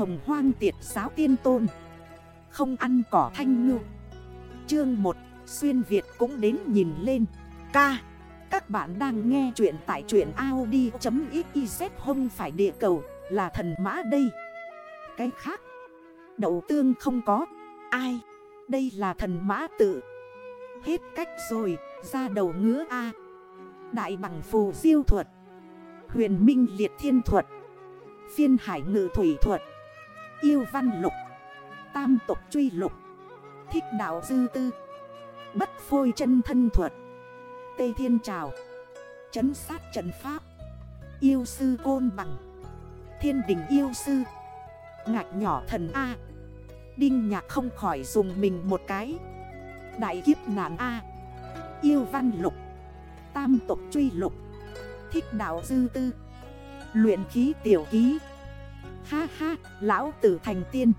hồng hoang tiệt giáo tiên tôn. Không ăn cỏ thanh ngư. Chương 1 Xuyên Việt cũng đến nhìn lên. Ca, Các bạn đang nghe chuyện tại chuyện Audi.xyz không phải địa cầu, là thần mã đây. Cái khác, Đậu tương không có. Ai, Đây là thần mã tự. Hết cách rồi, Ra đầu ngứa A. Đại bằng phù diêu thuật, Huyền minh liệt thiên thuật, Phiên hải ngự thủy thuật. Yêu văn lục. Tam tục truy lục. Thích đạo dư tư. Bất phôi chân thân thuật. Tây thiên trào. Chấn sát trần pháp. Yêu sư côn bằng. Thiên đình yêu sư. Ngạch nhỏ thần A. Đinh nhạc không khỏi dùng mình một cái. Đại kiếp nạn A. Yêu văn lục. Tam tục truy lục. Thích đạo dư tư. Luyện khí tiểu ký. Ha ha, lão tử thành tiên.